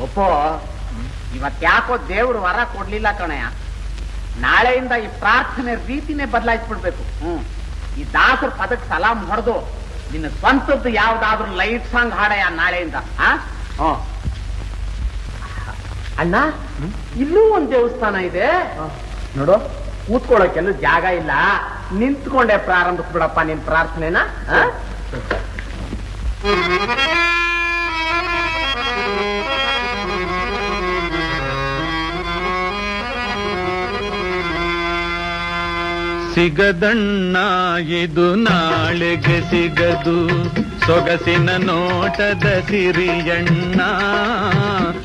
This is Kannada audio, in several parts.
ಒಪ್ಪೋ? ಇವತ್ತ್ಯಾಕೋ ದೇವ್ರು ವರ ಕೊಡ್ಲಿಲ್ಲ ಕಣಯ್ಯ. ನಾಳೆಯಿಂದ ಈ ಪ್ರಾರ್ಥನೆ ರೀತಿನೇ ಬದಲಾಯಿಸ್ಬಿಡ್ಬೇಕು. ಹ್ಮ್. ಈ ದಾಸರ ಪದಕ್ ಸಲಾಮ್ ಹೊಡೆದು ನಿನ್ನ ಸ್ವಂತದ್ದು ಯಾವ್ದಾದ್ರು ಲೈಟ್ ಸಾಂಗ್ ಹಾಡಯ್ಯ ನಾಳೆಯಿಂದ ಅಣ್ಣ ಇಲ್ಲೂ ಒಂದ್ ದೇವಸ್ಥಾನ ಇದೆ. ನೋಡು ಕೂತ್ಕೊಳ್ಳೋಕೆಲ್ಲೂ ಜಾಗ ಇಲ್ಲ. ನಿಂತ್ಕೊಂಡೆ ಪ್ರಾರಂಭಿಸ್ಬಿಡಪ್ಪ ನಿನ್ ಪ್ರಾರ್ಥನೆನ ಸಿಗದಣ್ಣ ಇದು ನಾಳೆಗೆ ಸಿಗದು ಸೊಗಸಿನ ನೋಟದ ಸಿರಿಯಣ್ಣ,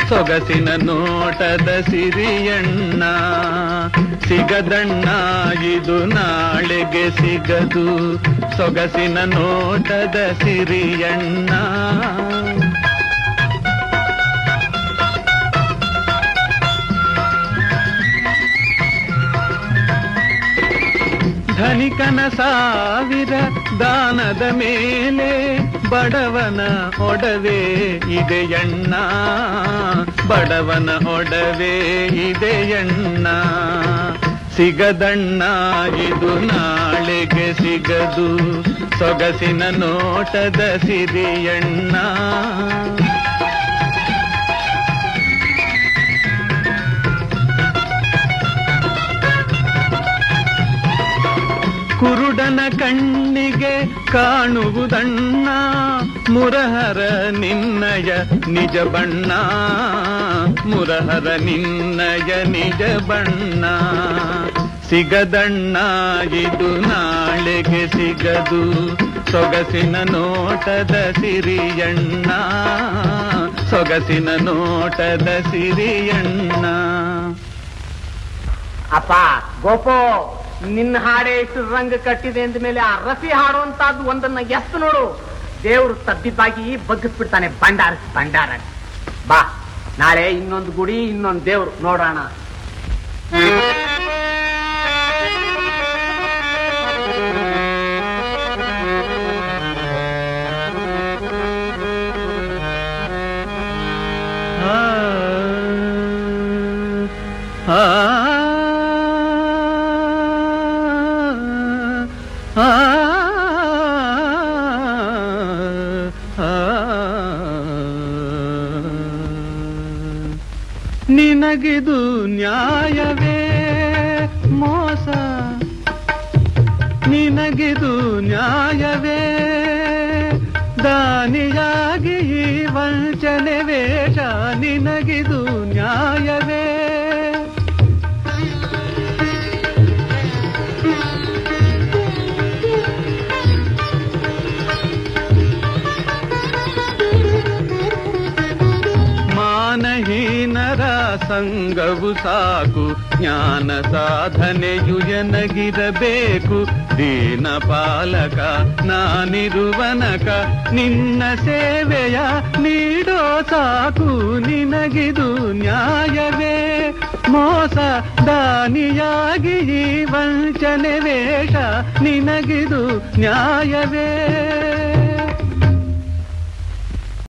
ಸೊಗಸಿನ ನೋಟದ ಸಿರಿಯಣ್ಣ. ಸಿಗದಣ್ಣ ಇದು ನಾಳೆಗೆ ಸಿಗದು ಸೊಗಸಿನ ನೋಟದ ಸಿರಿಯಣ್ಣ. ಧನಿಕನ ಸಾವಿರ ದಾನದ ಮೇಲೆ ಬಡವನ ಒಡವೆ ಇದೆಯಣ್ಣ ಬಡವನ ಒಡವೆ ಇದೆಯಣ್ಣ ಸಿಗದಣ್ಣ, ಇದು ನಾಳೆಗೆ ಸಿಗದು. ಸೊಗಸಿನ ನೋಟದ ಸಿರಿಯಣ್ಣ ಕುರುಡನ ಕಣ್ಣಿಗೆ ಕಾಣುವುದಣ್ಣ, ಮುರಹರ ನಿನ್ನಯ ನಿಜ ಬಣ್ಣ, ಮುರಹರ ನಿನ್ನಯ ನಿಜ ಬಣ್ಣ. ಸಿಗದಣ್ಣ, ಇದು ನಾಳೆಗೆ ಸಿಗದು, ಸೊಗಸಿನ ನೋಟದ ಸಿರಿಯಣ್ಣ, ಸೊಗಸಿನ ನೋಟದ ಸಿರಿಯಣ್ಣ. ಅಪ್ಪ, ಗೋಪೋ. ನಿನ್ನ ಹಾಡೇ ಇಷ್ಟು ರಂಗ ಕಟ್ಟಿದೆ ಅಂದ ಮೇಲೆ ಆ ರಸಿ ಹಾಡುವಂತದ್ದು ಒಂದನ್ನ ಎತ್ತು ನೋಡು. ದೇವ್ರು ತದ್ದಿದ್ದಾಗಿ ಬಗ್ಗಿಸ್ಬಿಡ್ತಾನೆ ಭಂಡಾರ ಭಂಡಾರ. ಬಾ, ನಾಳೆ ಇನ್ನೊಂದು ಗುಡಿ, ಇನ್ನೊಂದು ದೇವ್ರು. ನೋಡೋಣ. ಆ. ನಿನಗಿದು ನ್ಯಾಯವೇ? ಮೋಸ. ನಿನಗಿದು ನ್ಯಾಯವೇ? ದಾನಿಯಾಗಿ ವಂಚನೆ ವೇಷ ನಿನಗಿದು ಸಂಗವು ಸಾಕು, ಜ್ಞಾನ ಸಾಧನೆಯು ಎನಗಿರಬೇಕು. ದೀನ ಪಾಲಕ, ನಾನಿರುವನಕ, ನಿನ್ನ ಸೇವೆಯ ನೀಡೋ ಸಾಕು. ನಿನಗಿದು ನ್ಯಾಯವೇ, ಮೋಸ ದಾನಿಯಾಗಿ ಈ ವಂಚನೆ ವೇಷ. ನಿನಗಿದು ನ್ಯಾಯವೇ.